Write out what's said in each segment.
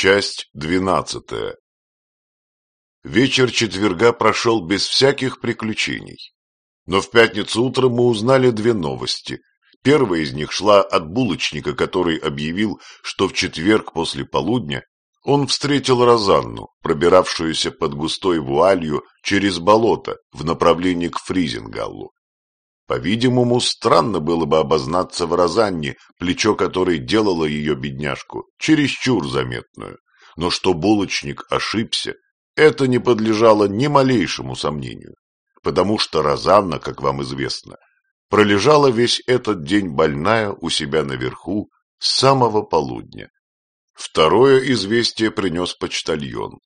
Часть двенадцатая Вечер четверга прошел без всяких приключений. Но в пятницу утром мы узнали две новости. Первая из них шла от булочника, который объявил, что в четверг после полудня он встретил Розанну, пробиравшуюся под густой вуалью через болото в направлении к Фризингаллу. По-видимому, странно было бы обознаться в Розанне, плечо которой делало ее бедняжку, чересчур заметную. Но что булочник ошибся, это не подлежало ни малейшему сомнению, потому что Розанна, как вам известно, пролежала весь этот день больная у себя наверху с самого полудня. Второе известие принес почтальон.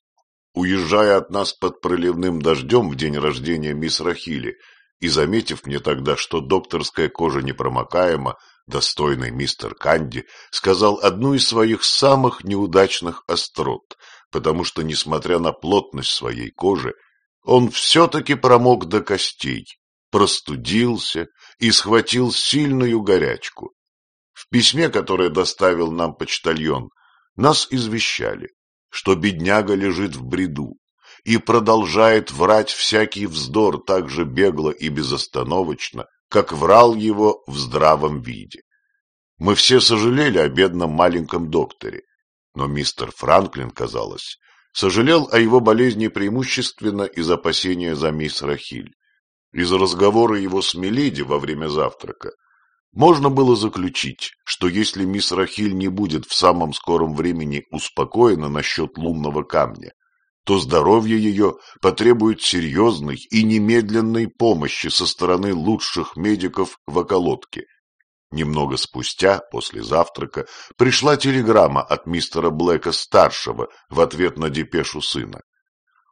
Уезжая от нас под проливным дождем в день рождения мисс Рахили, и, заметив мне тогда, что докторская кожа непромокаема, достойный мистер Канди сказал одну из своих самых неудачных острот, потому что, несмотря на плотность своей кожи, он все-таки промок до костей, простудился и схватил сильную горячку. В письме, которое доставил нам почтальон, нас извещали, что бедняга лежит в бреду, и продолжает врать всякий вздор так же бегло и безостановочно, как врал его в здравом виде. Мы все сожалели о бедном маленьком докторе, но мистер Франклин, казалось, сожалел о его болезни преимущественно из опасения за мисс Рахиль. Из разговора его с Мелиди во время завтрака можно было заключить, что если мисс Рахиль не будет в самом скором времени успокоена насчет лунного камня, то здоровье ее потребует серьезной и немедленной помощи со стороны лучших медиков в околотке. Немного спустя, после завтрака, пришла телеграмма от мистера Блэка-старшего в ответ на депешу сына.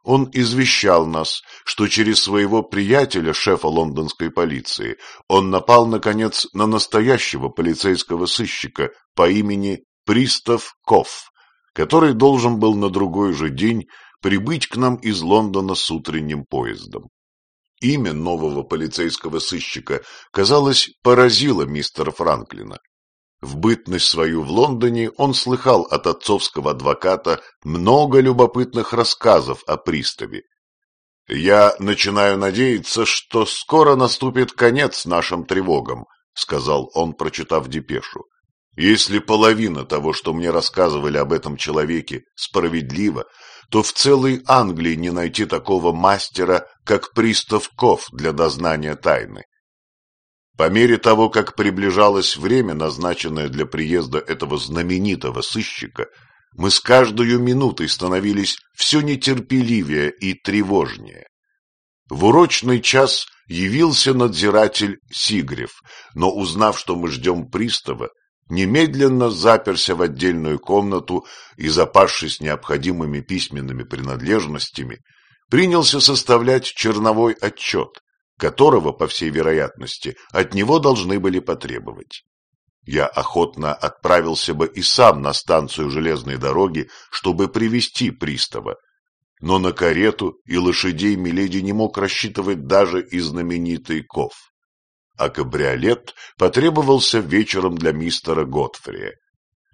Он извещал нас, что через своего приятеля, шефа лондонской полиции, он напал, наконец, на настоящего полицейского сыщика по имени Пристав Кофф, который должен был на другой же день прибыть к нам из Лондона с утренним поездом. Имя нового полицейского сыщика, казалось, поразило мистера Франклина. В бытность свою в Лондоне он слыхал от отцовского адвоката много любопытных рассказов о приставе. «Я начинаю надеяться, что скоро наступит конец нашим тревогам», — сказал он, прочитав депешу. «Если половина того, что мне рассказывали об этом человеке, справедлива, то в целой Англии не найти такого мастера, как пристав Ков для дознания тайны. По мере того, как приближалось время, назначенное для приезда этого знаменитого сыщика, мы с каждой минутой становились все нетерпеливее и тревожнее. В урочный час явился надзиратель Сигрев, но, узнав, что мы ждем пристава, немедленно заперся в отдельную комнату и, запасшись необходимыми письменными принадлежностями, принялся составлять черновой отчет, которого, по всей вероятности, от него должны были потребовать. Я охотно отправился бы и сам на станцию железной дороги, чтобы привести пристава, но на карету и лошадей Миледи не мог рассчитывать даже и знаменитый Ков а кабриолет потребовался вечером для мистера Готфрия.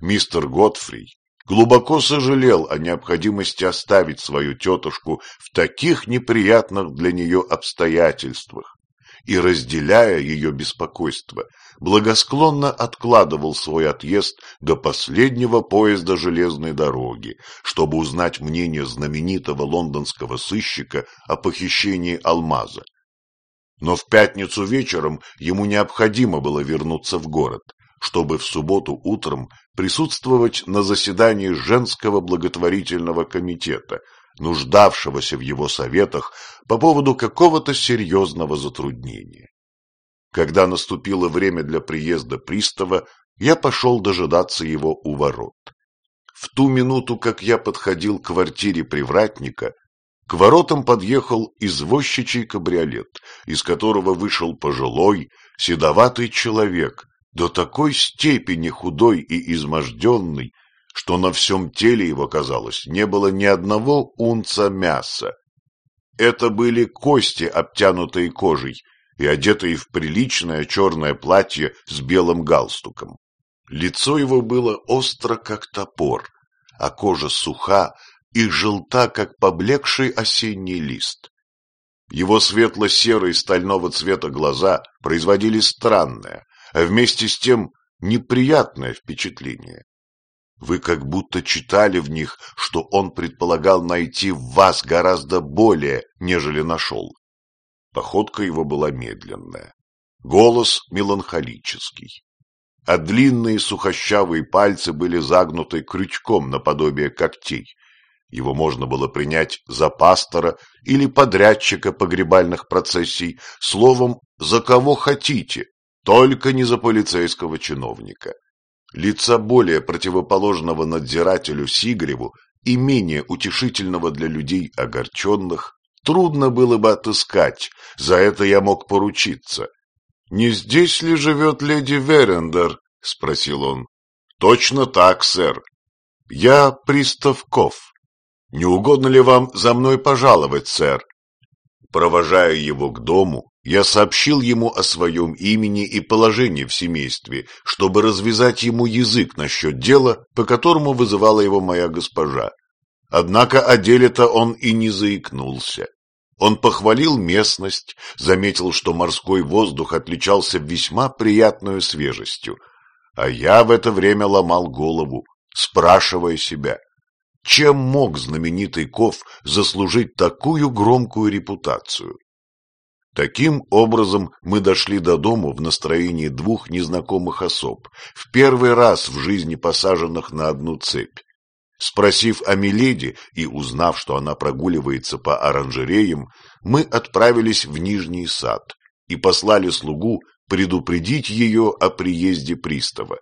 Мистер Готфри глубоко сожалел о необходимости оставить свою тетушку в таких неприятных для нее обстоятельствах и, разделяя ее беспокойство, благосклонно откладывал свой отъезд до последнего поезда железной дороги, чтобы узнать мнение знаменитого лондонского сыщика о похищении алмаза. Но в пятницу вечером ему необходимо было вернуться в город, чтобы в субботу утром присутствовать на заседании женского благотворительного комитета, нуждавшегося в его советах по поводу какого-то серьезного затруднения. Когда наступило время для приезда пристава, я пошел дожидаться его у ворот. В ту минуту, как я подходил к квартире привратника, к воротам подъехал извозчичий кабриолет, из которого вышел пожилой, седоватый человек, до такой степени худой и изможденный, что на всем теле его, казалось, не было ни одного унца мяса. Это были кости, обтянутые кожей, и одетые в приличное черное платье с белым галстуком. Лицо его было остро, как топор, а кожа суха и желта, как поблекший осенний лист. Его светло-серые стального цвета глаза производили странное, а вместе с тем неприятное впечатление. Вы как будто читали в них, что он предполагал найти в вас гораздо более, нежели нашел. Походка его была медленная, голос меланхолический, а длинные сухощавые пальцы были загнуты крючком наподобие когтей. Его можно было принять за пастора или подрядчика погребальных процессий, словом, за кого хотите, только не за полицейского чиновника. Лица более противоположного надзирателю Сигреву и менее утешительного для людей огорченных трудно было бы отыскать, за это я мог поручиться. — Не здесь ли живет леди Верендер? — спросил он. — Точно так, сэр. — Я Приставков. Не угодно ли вам за мной пожаловать, сэр? Провожая его к дому, я сообщил ему о своем имени и положении в семействе, чтобы развязать ему язык насчет дела, по которому вызывала его моя госпожа. Однако о деле-то он и не заикнулся. Он похвалил местность, заметил, что морской воздух отличался весьма приятной свежестью, а я в это время ломал голову, спрашивая себя, чем мог знаменитый Ков заслужить такую громкую репутацию? Таким образом, мы дошли до дому в настроении двух незнакомых особ, в первый раз в жизни посаженных на одну цепь. Спросив о Миледи и узнав, что она прогуливается по оранжереям, мы отправились в Нижний сад и послали слугу предупредить ее о приезде пристава.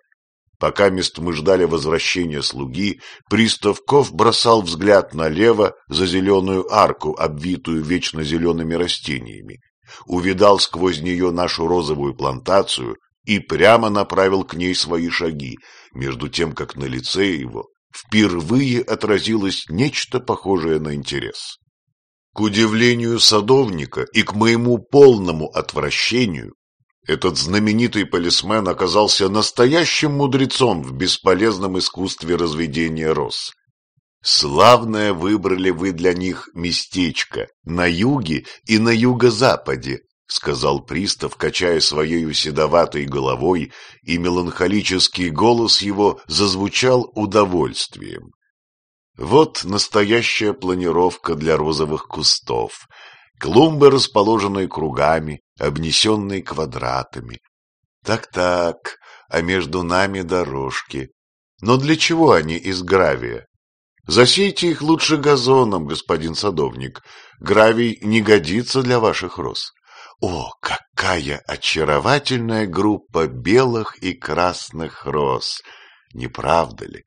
Пока мест мы ждали возвращения слуги, Приставков бросал взгляд налево за зеленую арку, обвитую вечно зелеными растениями, увидал сквозь нее нашу розовую плантацию и прямо направил к ней свои шаги, между тем, как на лице его впервые отразилось нечто похожее на интерес. К удивлению садовника и к моему полному отвращению, этот знаменитый полисмен оказался настоящим мудрецом в бесполезном искусстве разведения роз. Славное выбрали вы для них местечко на юге и на юго-западе, сказал пристав, качая своей седоватой головой, и меланхолический голос его зазвучал удовольствием. Вот настоящая планировка для розовых кустов. Клумбы, расположенные кругами, обнесенные квадратами. Так-так, а между нами дорожки. Но для чего они из гравия? Засейте их лучше газоном, господин садовник. Гравий не годится для ваших роз. О, какая очаровательная группа белых и красных роз! Не правда ли?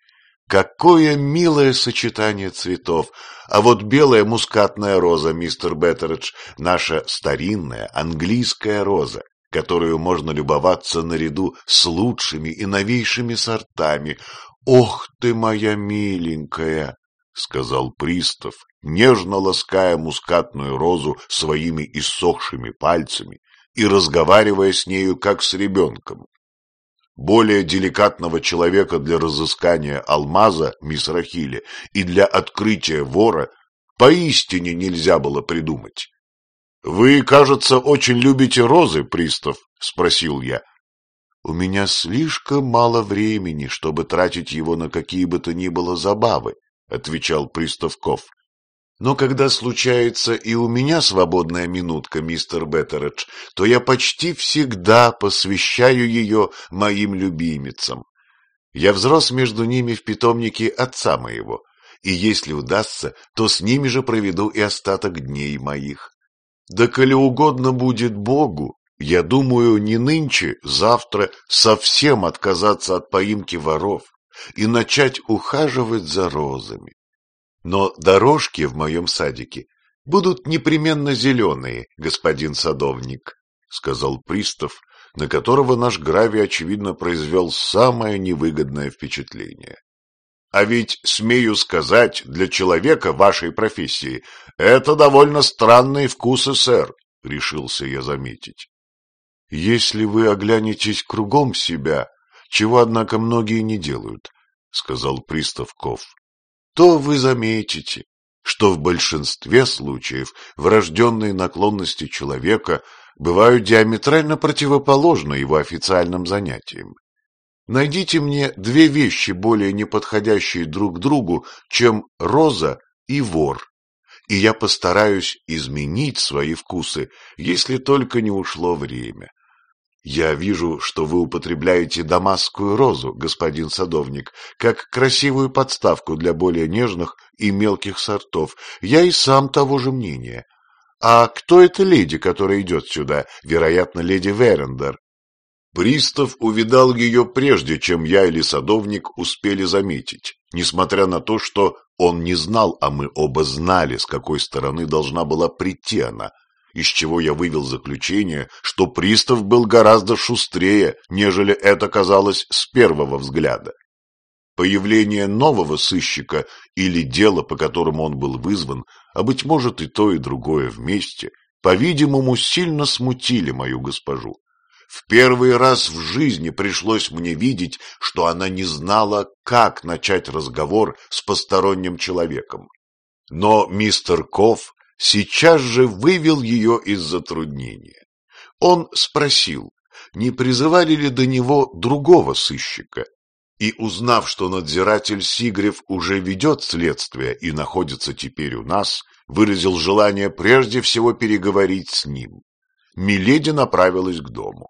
Какое милое сочетание цветов! А вот белая мускатная роза, мистер Беттередж, наша старинная английская роза, которую можно любоваться наряду с лучшими и новейшими сортами. «Ох ты моя миленькая!» — сказал пристав, нежно лаская мускатную розу своими иссохшими пальцами и разговаривая с нею, как с ребенком. Более деликатного человека для разыскания алмаза, мисс Рахили, и для открытия вора поистине нельзя было придумать. — Вы, кажется, очень любите розы, пристав? — спросил я. У меня слишком мало времени, чтобы тратить его на какие бы то ни было забавы, — отвечал Приставков. Но когда случается и у меня свободная минутка, мистер Беттередж, то я почти всегда посвящаю ее моим любимицам. Я взрос между ними в питомнике отца моего, и если удастся, то с ними же проведу и остаток дней моих. Да коли угодно будет Богу, я думаю, не нынче, завтра совсем отказаться от поимки воров и начать ухаживать за розами. Но дорожки в моем садике будут непременно зеленые, господин садовник, — сказал пристав, на которого наш гравий, очевидно, произвел самое невыгодное впечатление. А ведь, смею сказать, для человека вашей профессии это довольно странные вкусы, сэр, — решился я заметить. Если вы оглянетесь кругом себя, чего, однако, многие не делают, — сказал Приставков, то вы заметите, что в большинстве случаев врожденные наклонности человека бывают диаметрально противоположны его официальным занятиям. Найдите мне две вещи, более неподходящие друг другу, чем роза и вор, и я постараюсь изменить свои вкусы, если только не ушло время. Я вижу, что вы употребляете дамасскую розу, господин садовник, как красивую подставку для более нежных и мелких сортов. Я и сам того же мнения. А кто эта леди, которая идет сюда? Вероятно, леди Верендер. Пристав увидал ее прежде, чем я или садовник успели заметить, несмотря на то, что он не знал, а мы оба знали, с какой стороны должна была прийти она, из чего я вывел заключение, что пристав был гораздо шустрее, нежели это казалось с первого взгляда. Появление нового сыщика или дело, по которому он был вызван, а, быть может, и то, и другое вместе, по-видимому, сильно смутили мою госпожу. В первый раз в жизни пришлось мне видеть, что она не знала, как начать разговор с посторонним человеком. Но мистер Кофф сейчас же вывел ее из затруднения. Он спросил, не призывали ли до него другого сыщика, и, узнав, что надзиратель Сигрев уже ведет следствие и находится теперь у нас, выразил желание прежде всего переговорить с ним. Миледи направилась к дому.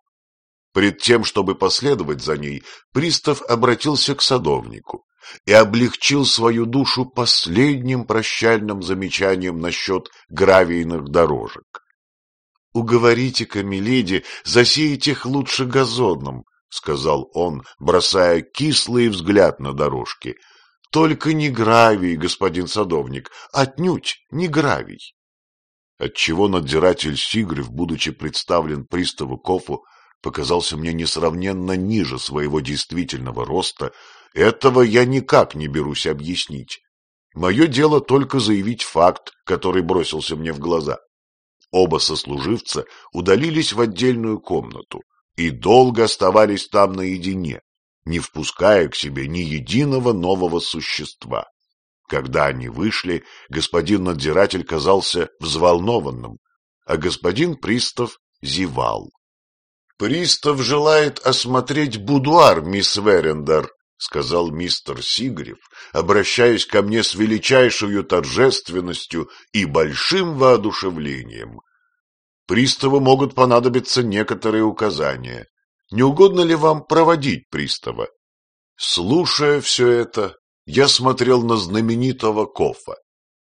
Пред тем, чтобы последовать за ней, пристав обратился к садовнику и облегчил свою душу последним прощальным замечанием насчет гравийных дорожек. «Уговорите-ка, миледи, засеять их лучше газоном», — сказал он, бросая кислый взгляд на дорожки. «Только не гравий, господин садовник, отнюдь не гравий». Отчего надзиратель Сигрев, будучи представлен приставу Кофу, показался мне несравненно ниже своего действительного роста этого я никак не берусь объяснить. Мое дело только заявить факт, который бросился мне в глаза. Оба сослуживца удалились в отдельную комнату и долго оставались там наедине, не впуская к себе ни единого нового существа. Когда они вышли, господин надзиратель казался взволнованным, а господин пристав зевал. «Пристав желает осмотреть будуар, мисс Верендер», — сказал мистер Сигрев, обращаясь ко мне с величайшей торжественностью и большим воодушевлением. Приставу могут понадобиться некоторые указания. Не угодно ли вам проводить пристава? Слушая все это, я смотрел на знаменитого Кофа.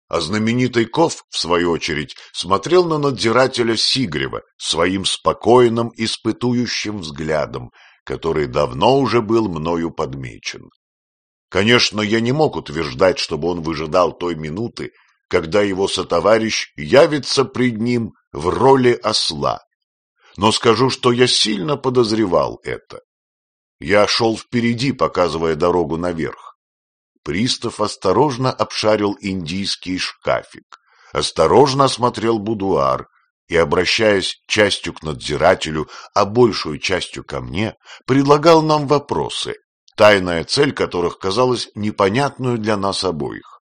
А знаменитый Коф, в свою очередь, смотрел на надзирателя Сигрева своим спокойным, испытующим взглядом, который давно уже был мною подмечен. Конечно, я не мог утверждать, чтобы он выжидал той минуты, когда его сотоварищ явится пред ним в роли осла. Но скажу, что я сильно подозревал это. Я шел впереди, показывая дорогу наверх. Пристав осторожно обшарил индийский шкафик, осторожно осмотрел будуар, и, обращаясь частью к надзирателю, а большую частью ко мне, предлагал нам вопросы, тайная цель которых казалась непонятную для нас обоих.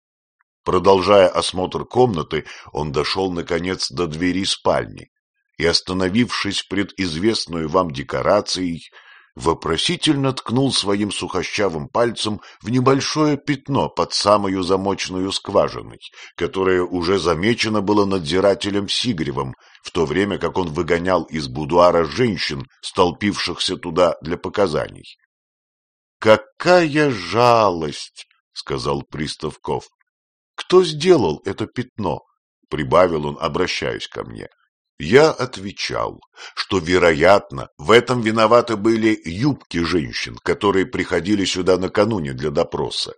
Продолжая осмотр комнаты, он дошел, наконец, до двери спальни и, остановившись пред известную вам декорацией, вопросительно ткнул своим сухощавым пальцем в небольшое пятно под самую замочную скважиной, которое уже замечено было надзирателем Сигревым, в то время как он выгонял из будуара женщин, столпившихся туда для показаний. «Какая жалость!» — сказал Приставков. «Кто сделал это пятно?» — прибавил он, обращаясь ко мне. Я отвечал, что, вероятно, в этом виноваты были юбки женщин, которые приходили сюда накануне для допроса.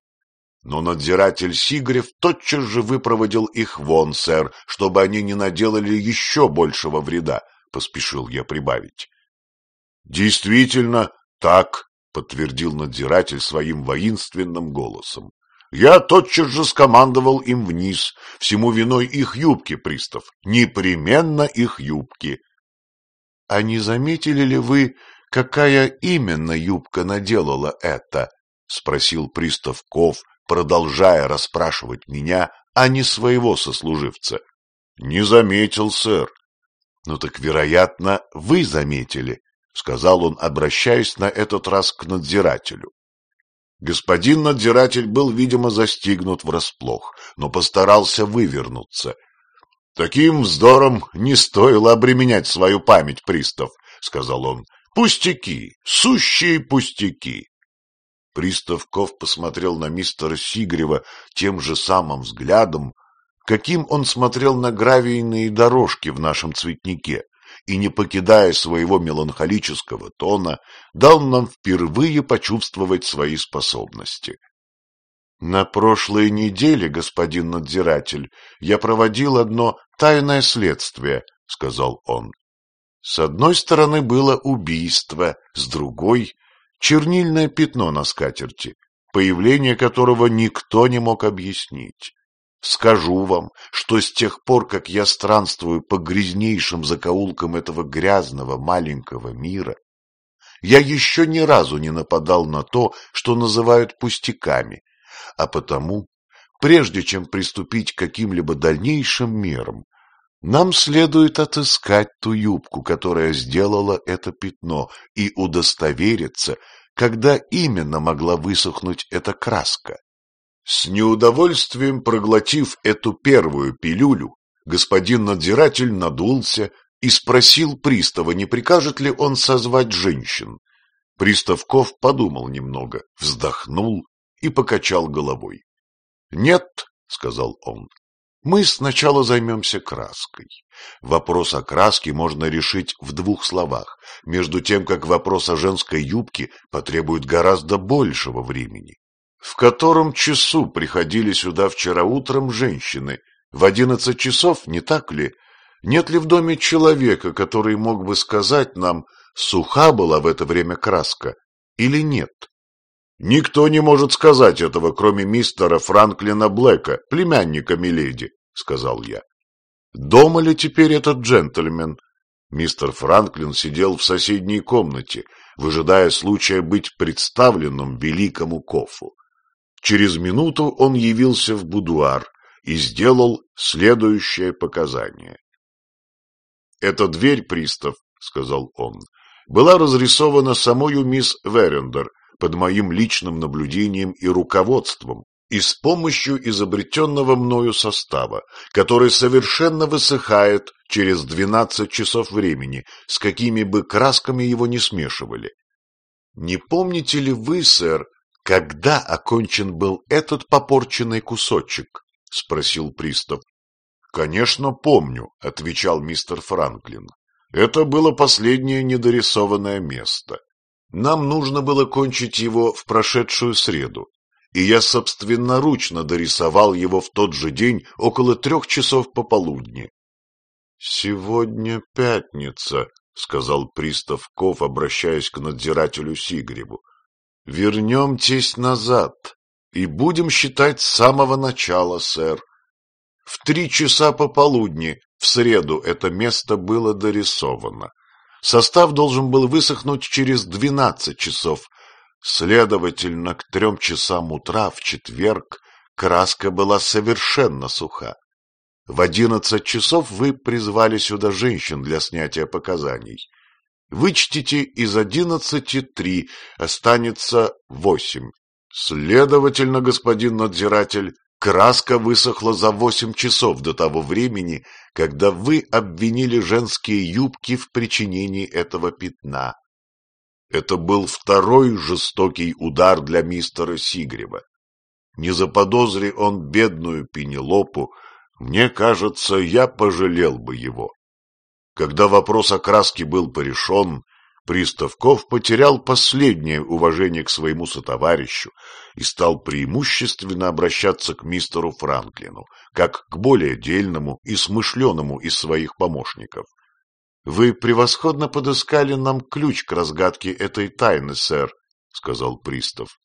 Но надзиратель Сигрев тотчас же выпроводил их вон, сэр, чтобы они не наделали еще большего вреда, — поспешил я прибавить. — Действительно, так, — подтвердил надзиратель своим воинственным голосом. Я тотчас же скомандовал им вниз, всему виной их юбки, пристав, непременно их юбки. — А не заметили ли вы, какая именно юбка наделала это? — спросил пристав Ков, продолжая расспрашивать меня, а не своего сослуживца. — Не заметил, сэр. — Ну так, вероятно, вы заметили, — сказал он, обращаясь на этот раз к надзирателю. Господин надзиратель был, видимо, застигнут врасплох, но постарался вывернуться. — Таким вздором не стоило обременять свою память, пристав, — сказал он. — Пустяки, сущие пустяки. Пристав Ков посмотрел на мистера Сигрева тем же самым взглядом, каким он смотрел на гравийные дорожки в нашем цветнике, и, не покидая своего меланхолического тона, дал нам впервые почувствовать свои способности. На прошлой неделе, господин надзиратель, я проводил одно тайное следствие, — сказал он. С одной стороны было убийство, с другой — чернильное пятно на скатерти, появление которого никто не мог объяснить. Скажу вам, что с тех пор, как я странствую по грязнейшим закоулкам этого грязного маленького мира, я еще ни разу не нападал на то, что называют пустяками, а потому, прежде чем приступить к каким-либо дальнейшим мерам, нам следует отыскать ту юбку, которая сделала это пятно, и удостовериться, когда именно могла высохнуть эта краска. С неудовольствием проглотив эту первую пилюлю, господин надзиратель надулся и спросил пристава, не прикажет ли он созвать женщин. Приставков подумал немного, вздохнул и покачал головой. — Нет, — сказал он, — мы сначала займемся краской. Вопрос о краске можно решить в двух словах, между тем, как вопрос о женской юбке потребует гораздо большего времени. В котором часу приходили сюда вчера утром женщины? В одиннадцать часов, не так ли? Нет ли в доме человека, который мог бы сказать нам, суха была в это время краска или нет? Никто не может сказать этого, кроме мистера Франклина Блэка, племянника Миледи, сказал я. Дома ли теперь этот джентльмен? Мистер Франклин сидел в соседней комнате, выжидая случая быть представленным великому Кофу. Через минуту он явился в будуар и сделал следующее показание. «Эта дверь, пристав, — сказал он, — была разрисована самою мисс Верендер под моим личным наблюдением и руководством и с помощью изобретенного мною состава, который совершенно высыхает через двенадцать часов времени, с какими бы красками его не смешивали. Не помните ли вы, сэр, когда окончен был этот попорченный кусочек? — спросил пристав. — Конечно, помню, — отвечал мистер Франклин. Это было последнее недорисованное место. Нам нужно было кончить его в прошедшую среду, и я собственноручно дорисовал его в тот же день около трех часов пополудни. — Сегодня пятница, — сказал пристав Ков, обращаясь к надзирателю Сигребу. Вернемтесь назад и будем считать с самого начала, сэр. В три часа пополудни в среду это место было дорисовано. Состав должен был высохнуть через двенадцать часов. Следовательно, к трем часам утра в четверг краска была совершенно суха. В одиннадцать часов вы призвали сюда женщин для снятия показаний. Вычтите из одиннадцати три, останется восемь. Следовательно, господин надзиратель, краска высохла за восемь часов до того времени, когда вы обвинили женские юбки в причинении этого пятна. Это был второй жестокий удар для мистера Сигрева. Не заподозри он бедную Пенелопу, мне кажется, я пожалел бы его. Когда вопрос о краске был порешен, Приставков потерял последнее уважение к своему сотоварищу и стал преимущественно обращаться к мистеру Франклину, как к более дельному и смышленому из своих помощников. — Вы превосходно подыскали нам ключ к разгадке этой тайны, сэр, — сказал пристав.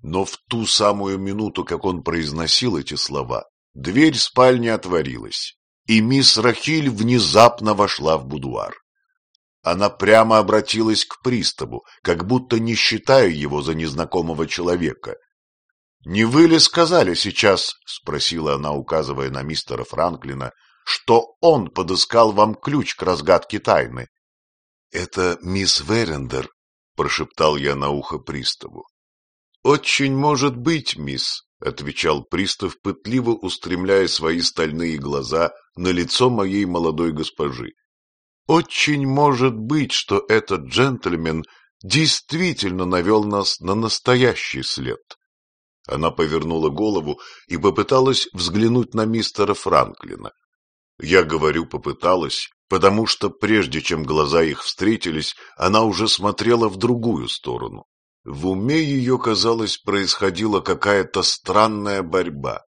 Но в ту самую минуту, как он произносил эти слова, дверь спальни отворилась и мисс Рахиль внезапно вошла в будуар. Она прямо обратилась к приставу, как будто не считая его за незнакомого человека. «Не вы ли сказали сейчас, — спросила она, указывая на мистера Франклина, — что он подыскал вам ключ к разгадке тайны?» «Это мисс Верендер», — прошептал я на ухо приставу. «Очень может быть, мисс», — отвечал пристав, пытливо устремляя свои стальные глаза на лицо моей молодой госпожи. «Очень может быть, что этот джентльмен действительно навел нас на настоящий след». Она повернула голову и попыталась взглянуть на мистера Франклина. Я говорю «попыталась», потому что прежде чем глаза их встретились, она уже смотрела в другую сторону. В уме ее, казалось, происходила какая-то странная борьба.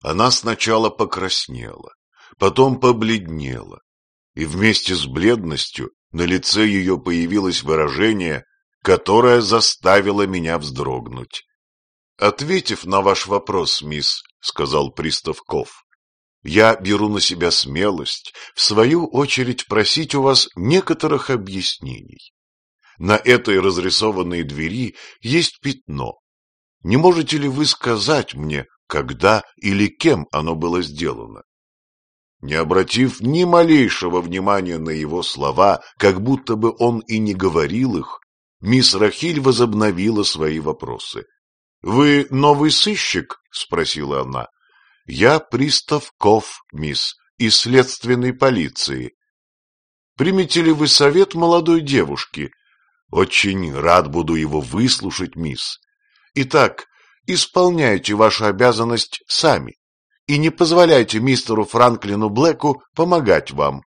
Она сначала покраснела, потом побледнела, и вместе с бледностью на лице ее появилось выражение, которое заставило меня вздрогнуть. «Ответив на ваш вопрос, мисс», — сказал пристав Ков, «я беру на себя смелость, в свою очередь, просить у вас некоторых объяснений. На этой разрисованной двери есть пятно. Не можете ли вы сказать мне, когда или кем оно было сделано?» Не обратив ни малейшего внимания на его слова, как будто бы он и не говорил их, мисс Рахиль возобновила свои вопросы. «Вы новый сыщик?» — спросила она. «Я пристав Ков, мисс, из следственной полиции. Примете ли вы совет молодой девушки? Очень рад буду его выслушать, мисс. Итак, исполняйте вашу обязанность сами и не позволяйте мистеру Франклину Блэку помогать вам.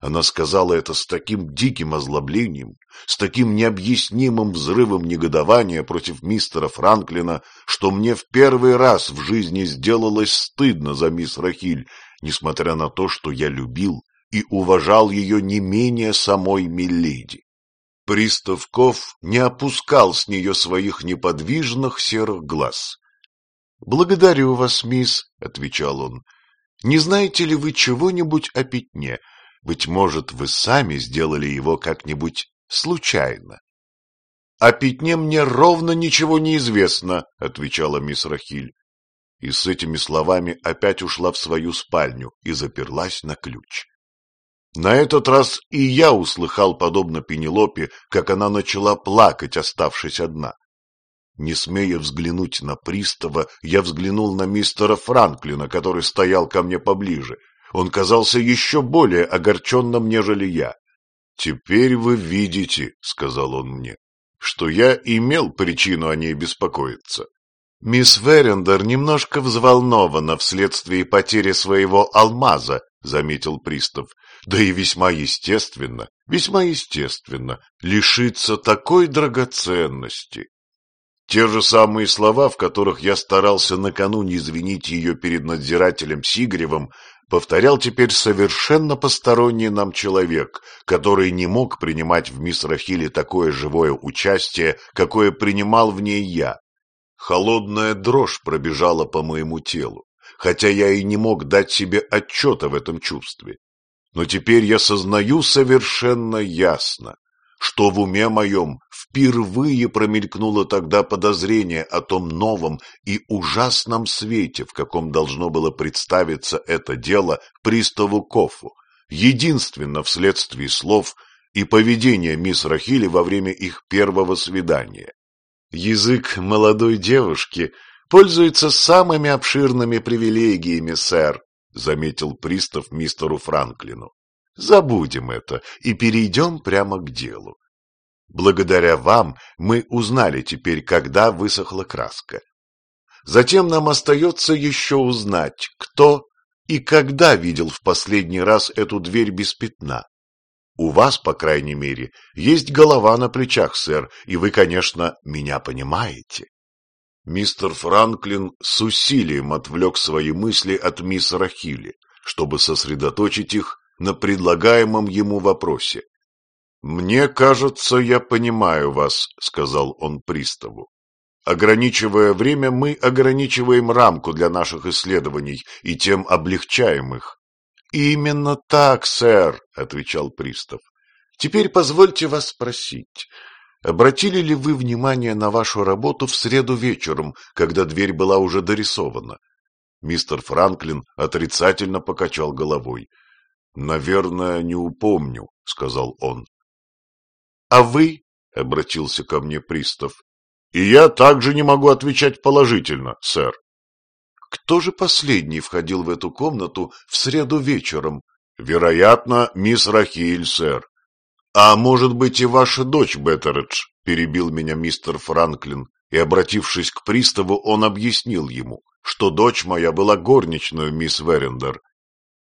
Она сказала это с таким диким озлоблением, с таким необъяснимым взрывом негодования против мистера Франклина, что мне в первый раз в жизни сделалось стыдно за мисс Рахиль, несмотря на то, что я любил и уважал ее не менее самой Миледи. Приставков не опускал с нее своих неподвижных серых глаз. — Благодарю вас, мисс, — отвечал он. — Не знаете ли вы чего-нибудь о пятне? — быть может, вы сами сделали его как-нибудь случайно. — О пятне мне ровно ничего не известно, — отвечала мисс Рахиль. И с этими словами опять ушла в свою спальню и заперлась на ключ. На этот раз и я услыхал, подобно Пенелопе, как она начала плакать, оставшись одна. Не смея взглянуть на пристава, я взглянул на мистера Франклина, который стоял ко мне поближе — он казался еще более огорченным, нежели я. «Теперь вы видите», — сказал он мне, — «что я имел причину о ней беспокоиться». «Мисс Верендер немножко взволнована вследствие потери своего алмаза», — заметил пристав. «Да и весьма естественно, весьма естественно, лишиться такой драгоценности». Те же самые слова, в которых я старался накануне извинить ее перед надзирателем Сигаревым, повторял теперь совершенно посторонний нам человек, который не мог принимать в мисс Рахиле такое живое участие, какое принимал в ней я. Холодная дрожь пробежала по моему телу, хотя я и не мог дать себе отчета в этом чувстве. Но теперь я сознаю совершенно ясно, что в уме моем впервые промелькнуло тогда подозрение о том новом и ужасном свете, в каком должно было представиться это дело приставу Кофу, единственно вследствие слов и поведения мисс Рахили во время их первого свидания. Язык молодой девушки пользуется самыми обширными привилегиями, сэр, заметил пристав мистеру Франклину. Забудем это и перейдем прямо к делу. Благодаря вам мы узнали теперь, когда высохла краска. Затем нам остается еще узнать, кто и когда видел в последний раз эту дверь без пятна. У вас, по крайней мере, есть голова на плечах, сэр, и вы, конечно, меня понимаете. Мистер Франклин с усилием отвлек свои мысли от мисс Рахили, чтобы сосредоточить их на предлагаемом ему вопросе. «Мне кажется, я понимаю вас», — сказал он приставу. «Ограничивая время, мы ограничиваем рамку для наших исследований и тем облегчаем их». «Именно так, сэр», — отвечал пристав. «Теперь позвольте вас спросить, обратили ли вы внимание на вашу работу в среду вечером, когда дверь была уже дорисована? Мистер Франклин отрицательно покачал головой. «Наверное, не упомню», — сказал он. «А вы?» — обратился ко мне пристав. «И я также не могу отвечать положительно, сэр». «Кто же последний входил в эту комнату в среду вечером?» «Вероятно, мисс Рахиль, сэр». «А может быть и ваша дочь, Беттередж?» — перебил меня мистер Франклин, и, обратившись к приставу, он объяснил ему, что дочь моя была горничной, мисс Верендер,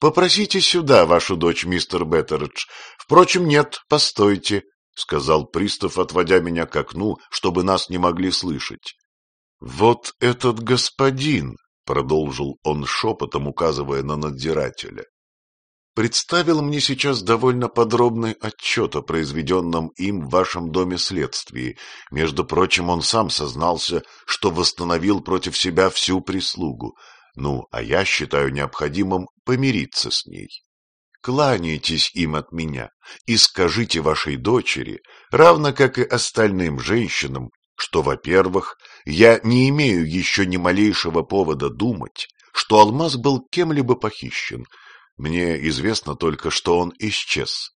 Попросите сюда вашу дочь, мистер Беттередж. Впрочем, нет, постойте, — сказал пристав, отводя меня к окну, чтобы нас не могли слышать. — Вот этот господин, — продолжил он шепотом, указывая на надзирателя, — представил мне сейчас довольно подробный отчет о произведенном им в вашем доме следствии. Между прочим, он сам сознался, что восстановил против себя всю прислугу. Ну, а я считаю необходимым помириться с ней. Кланяйтесь им от меня и скажите вашей дочери, равно как и остальным женщинам, что, во-первых, я не имею еще ни малейшего повода думать, что алмаз был кем-либо похищен. Мне известно только, что он исчез.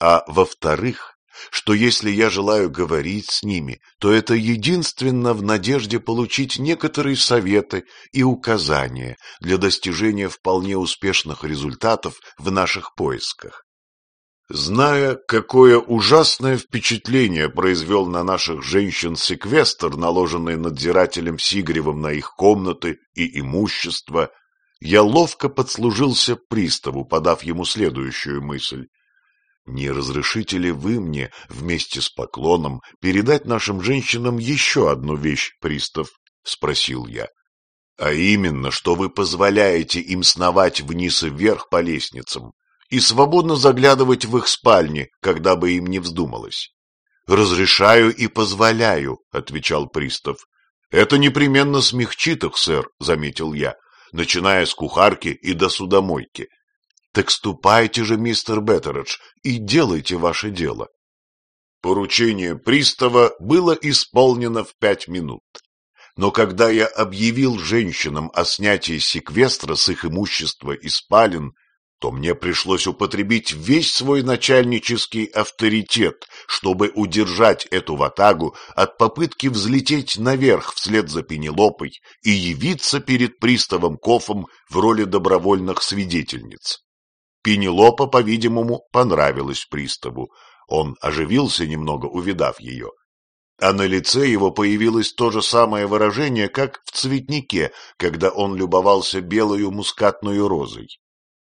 А во-вторых, что если я желаю говорить с ними, то это единственно в надежде получить некоторые советы и указания для достижения вполне успешных результатов в наших поисках. Зная, какое ужасное впечатление произвел на наших женщин секвестр, наложенный надзирателем Сигревым на их комнаты и имущество, я ловко подслужился приставу, подав ему следующую мысль. Не разрешите ли вы мне вместе с поклоном передать нашим женщинам еще одну вещь, пристав? — спросил я. — А именно, что вы позволяете им сновать вниз и вверх по лестницам и свободно заглядывать в их спальни, когда бы им не вздумалось. — Разрешаю и позволяю, — отвечал пристав. — Это непременно смягчит их, сэр, — заметил я, начиная с кухарки и до судомойки. Так ступайте же, мистер Беттередж, и делайте ваше дело. Поручение пристава было исполнено в пять минут. Но когда я объявил женщинам о снятии секвестра с их имущества и спален, то мне пришлось употребить весь свой начальнический авторитет, чтобы удержать эту ватагу от попытки взлететь наверх вслед за Пенелопой и явиться перед приставом Кофом в роли добровольных свидетельниц. Пенелопа, по-видимому, понравилась приставу. Он оживился немного, увидав ее. А на лице его появилось то же самое выражение, как в цветнике, когда он любовался белою мускатную розой.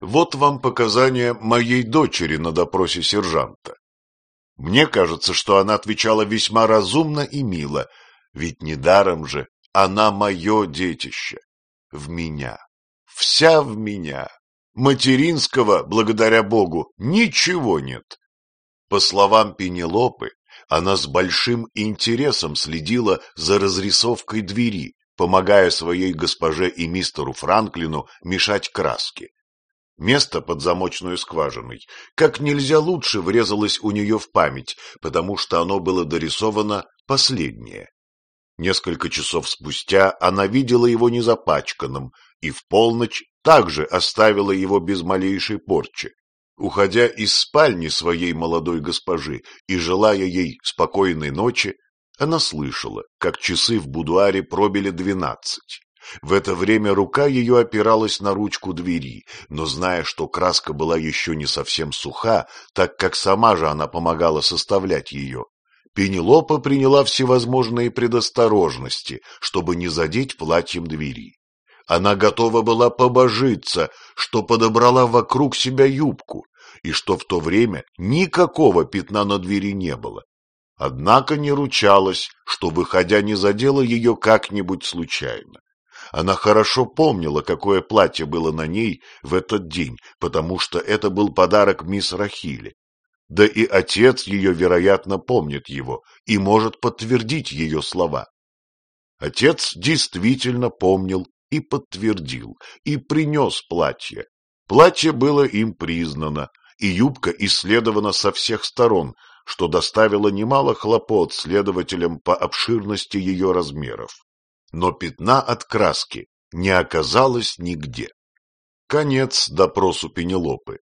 Вот вам показания моей дочери на допросе сержанта. Мне кажется, что она отвечала весьма разумно и мило, ведь недаром же она мое детище. В меня. Вся в меня. Материнского, благодаря Богу, ничего нет. По словам Пенелопы, она с большим интересом следила за разрисовкой двери, помогая своей госпоже и мистеру Франклину мешать краски. Место под замочной скважиной как нельзя лучше врезалось у нее в память, потому что оно было дорисовано последнее. Несколько часов спустя она видела его незапачканным и в полночь также оставила его без малейшей порчи. Уходя из спальни своей молодой госпожи и желая ей спокойной ночи, она слышала, как часы в будуаре пробили двенадцать. В это время рука ее опиралась на ручку двери, но зная, что краска была еще не совсем суха, так как сама же она помогала составлять ее, Пенелопа приняла всевозможные предосторожности, чтобы не задеть платьем двери. Она готова была побожиться, что подобрала вокруг себя юбку, и что в то время никакого пятна на двери не было. Однако не ручалась, что, выходя, не задела ее как-нибудь случайно. Она хорошо помнила, какое платье было на ней в этот день, потому что это был подарок мисс Рахили. Да и отец ее, вероятно, помнит его и может подтвердить ее слова. Отец действительно помнил и подтвердил, и принес платье. Платье было им признано, и юбка исследована со всех сторон, что доставило немало хлопот следователям по обширности ее размеров. Но пятна от краски не оказалось нигде. Конец допросу Пенелопы.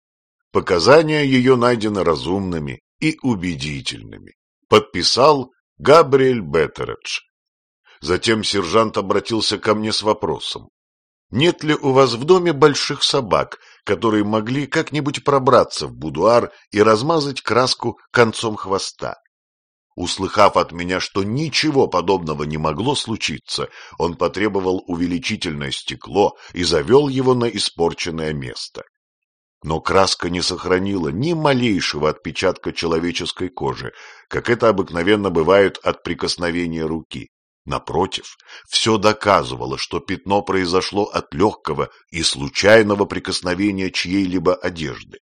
Показания ее найдены разумными и убедительными. Подписал Габриэль Беттередж. Затем сержант обратился ко мне с вопросом. Нет ли у вас в доме больших собак, которые могли как-нибудь пробраться в будуар и размазать краску концом хвоста? Услыхав от меня, что ничего подобного не могло случиться, он потребовал увеличительное стекло и завел его на испорченное место. Но краска не сохранила ни малейшего отпечатка человеческой кожи, как это обыкновенно бывает от прикосновения руки. Напротив, все доказывало, что пятно произошло от легкого и случайного прикосновения чьей-либо одежды.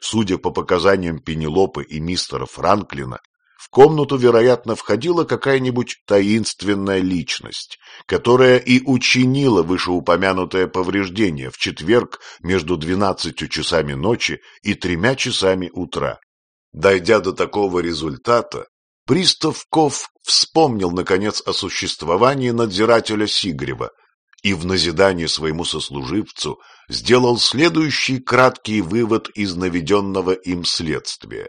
Судя по показаниям Пенелопы и мистера Франклина, в комнату, вероятно, входила какая-нибудь таинственная личность, которая и учинила вышеупомянутое повреждение в четверг между двенадцатью часами ночи и тремя часами утра. Дойдя до такого результата, Пристав Ков вспомнил, наконец, о существовании надзирателя Сигрева и в назидание своему сослуживцу сделал следующий краткий вывод из наведенного им следствия.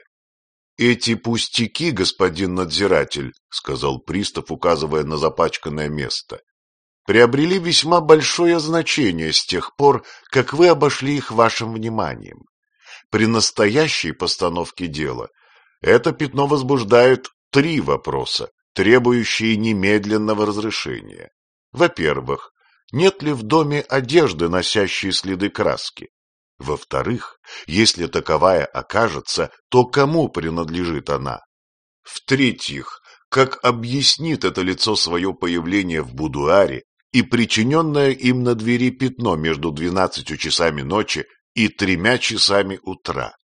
«Эти пустяки, господин надзиратель», — сказал пристав, указывая на запачканное место, «приобрели весьма большое значение с тех пор, как вы обошли их вашим вниманием. При настоящей постановке дела это пятно возбуждает три вопроса, требующие немедленного разрешения. Во-первых, нет ли в доме одежды, носящей следы краски? Во-вторых, если таковая окажется, то кому принадлежит она? В-третьих, как объяснит это лицо свое появление в будуаре и причиненное им на двери пятно между двенадцатью часами ночи и тремя часами утра?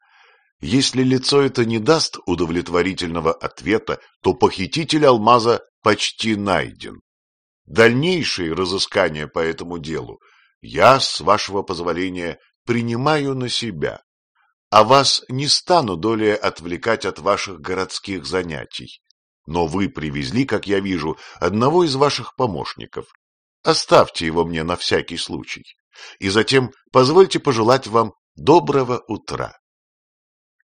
Если лицо это не даст удовлетворительного ответа, то похититель алмаза почти найден. Дальнейшие разыскания по этому делу я, с вашего позволения, принимаю на себя, а вас не стану долее отвлекать от ваших городских занятий. Но вы привезли, как я вижу, одного из ваших помощников. Оставьте его мне на всякий случай. И затем позвольте пожелать вам доброго утра.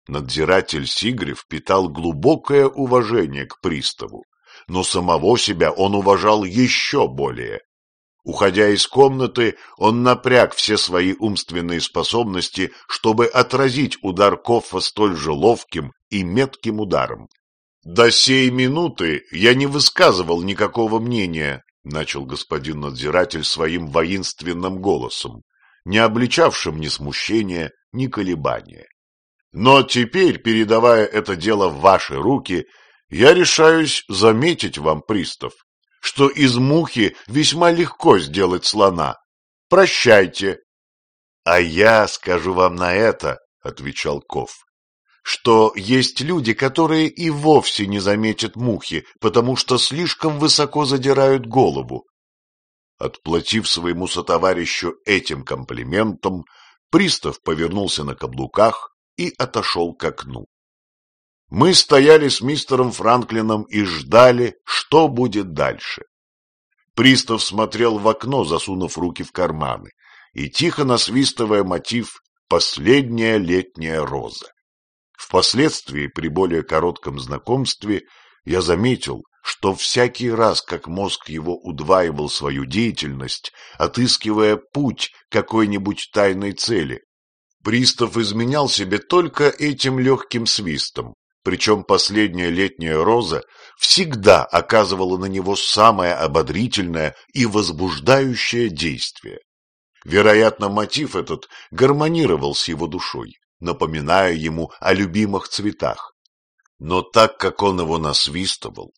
Надзиратель Сигрев питал глубокое уважение к приставу, но самого себя он уважал еще более. Уходя из комнаты, он напряг все свои умственные способности, чтобы отразить удар Коффа столь же ловким и метким ударом. «До сей минуты я не высказывал никакого мнения», — начал господин надзиратель своим воинственным голосом, не обличавшим ни смущения, ни колебания. Но теперь, передавая это дело в ваши руки, я решаюсь заметить вам, пристав, что из мухи весьма легко сделать слона. Прощайте. — А я скажу вам на это, — отвечал Ков, — что есть люди, которые и вовсе не заметят мухи, потому что слишком высоко задирают голову. Отплатив своему сотоварищу этим комплиментом, пристав повернулся на каблуках и отошел к окну. Мы стояли с мистером Франклином и ждали, что будет дальше. Пристав смотрел в окно, засунув руки в карманы, и тихо насвистывая мотив «Последняя летняя роза». Впоследствии, при более коротком знакомстве, я заметил, что всякий раз, как мозг его удваивал свою деятельность, отыскивая путь какой-нибудь тайной цели, Пристав изменял себе только этим легким свистом, причем последняя летняя роза всегда оказывала на него самое ободрительное и возбуждающее действие. Вероятно, мотив этот гармонировал с его душой, напоминая ему о любимых цветах. Но так как он его насвистывал,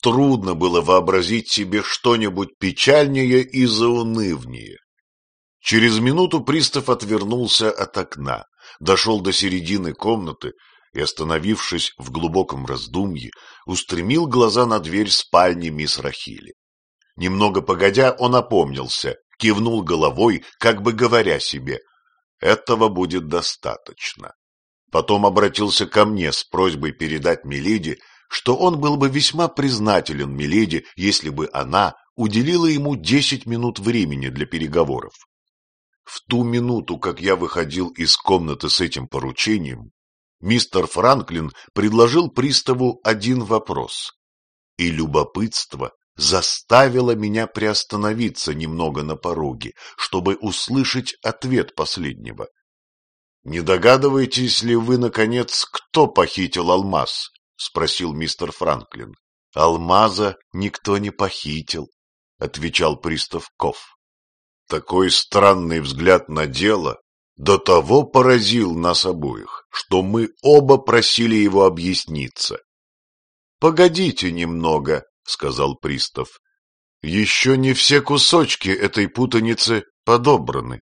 трудно было вообразить себе что-нибудь печальнее и заунывнее. Через минуту пристав отвернулся от окна, дошел до середины комнаты и, остановившись в глубоком раздумье, устремил глаза на дверь спальни мисс Рахили. Немного погодя, он опомнился, кивнул головой, как бы говоря себе, «Этого будет достаточно». Потом обратился ко мне с просьбой передать Миледи, что он был бы весьма признателен Миледи, если бы она уделила ему десять минут времени для переговоров. В ту минуту, как я выходил из комнаты с этим поручением, мистер Франклин предложил приставу один вопрос. И любопытство заставило меня приостановиться немного на пороге, чтобы услышать ответ последнего. «Не догадываетесь ли вы, наконец, кто похитил алмаз?» — спросил мистер Франклин. «Алмаза никто не похитил», — отвечал пристав Ков. Такой странный взгляд на дело до того поразил нас обоих, что мы оба просили его объясниться. — Погодите немного, — сказал пристав. — Еще не все кусочки этой путаницы подобраны.